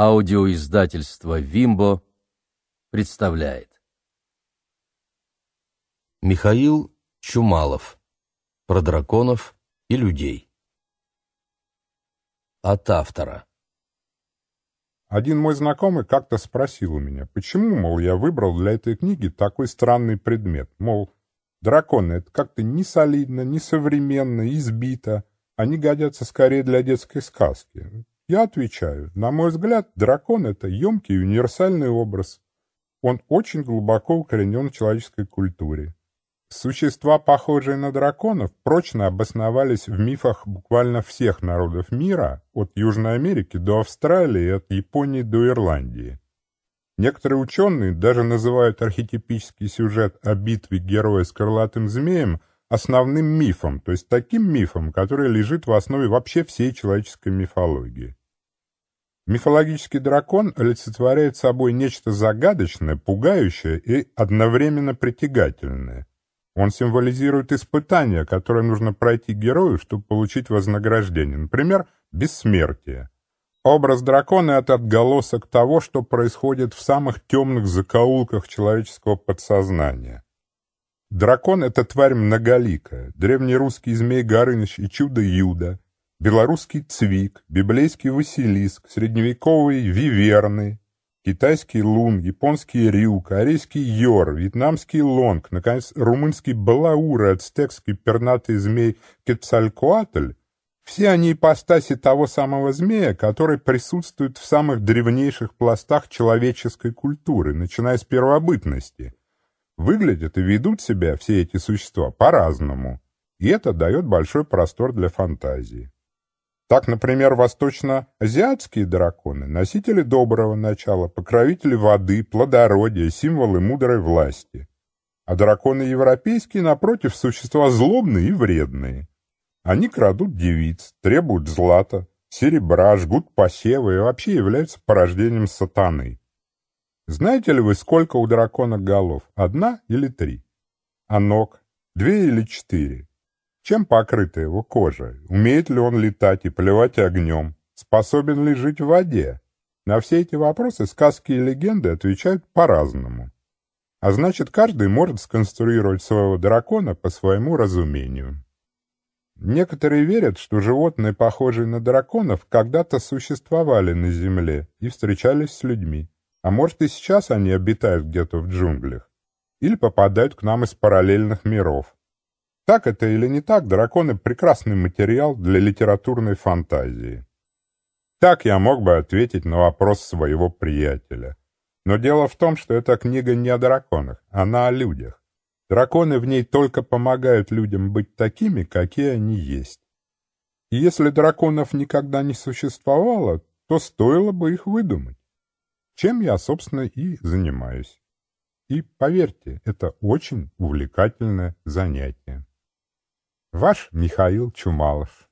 Аудиоиздательство «Вимбо» представляет. Михаил Чумалов. Про драконов и людей. От автора. Один мой знакомый как-то спросил у меня, почему, мол, я выбрал для этой книги такой странный предмет. Мол, драконы — это как-то не солидно, не современно, избито. Они годятся скорее для детской сказки. Я отвечаю, на мой взгляд, дракон — это емкий универсальный образ. Он очень глубоко укоренен в человеческой культуре. Существа, похожие на драконов, прочно обосновались в мифах буквально всех народов мира, от Южной Америки до Австралии от Японии до Ирландии. Некоторые ученые даже называют архетипический сюжет о битве героя с крылатым змеем основным мифом, то есть таким мифом, который лежит в основе вообще всей человеческой мифологии. Мифологический дракон олицетворяет собой нечто загадочное, пугающее и одновременно притягательное. Он символизирует испытание, которое нужно пройти герою, чтобы получить вознаграждение, например, бессмертие. Образ дракона — это отголосок того, что происходит в самых темных закоулках человеческого подсознания. Дракон — это тварь многоликая, древнерусский змей Горыныч и чудо Юда, белорусский цвик, библейский василиск, средневековый виверны, китайский лун, японский рю, корейский йор, вьетнамский лонг, наконец, румынский балаур и ацтекский пернатый змей Кецалькоатль — все они ипостаси того самого змея, который присутствует в самых древнейших пластах человеческой культуры, начиная с первобытности. Выглядят и ведут себя все эти существа по-разному, и это дает большой простор для фантазии. Так, например, восточно-азиатские драконы – носители доброго начала, покровители воды, плодородия, символы мудрой власти. А драконы европейские, напротив, существа злобные и вредные. Они крадут девиц, требуют злата, серебра, жгут посевы и вообще являются порождением сатаны. Знаете ли вы, сколько у дракона голов? Одна или три? А ног? Две или четыре? Чем покрыта его кожа? Умеет ли он летать и плевать огнем? Способен ли жить в воде? На все эти вопросы сказки и легенды отвечают по-разному. А значит, каждый может сконструировать своего дракона по своему разумению. Некоторые верят, что животные, похожие на драконов, когда-то существовали на Земле и встречались с людьми. А может и сейчас они обитают где-то в джунглях. Или попадают к нам из параллельных миров. Так это или не так, драконы — прекрасный материал для литературной фантазии. Так я мог бы ответить на вопрос своего приятеля. Но дело в том, что эта книга не о драконах, она о людях. Драконы в ней только помогают людям быть такими, какие они есть. И если драконов никогда не существовало, то стоило бы их выдумать. Чем я, собственно, и занимаюсь. И поверьте, это очень увлекательное занятие. Ваш Михаил Чумалов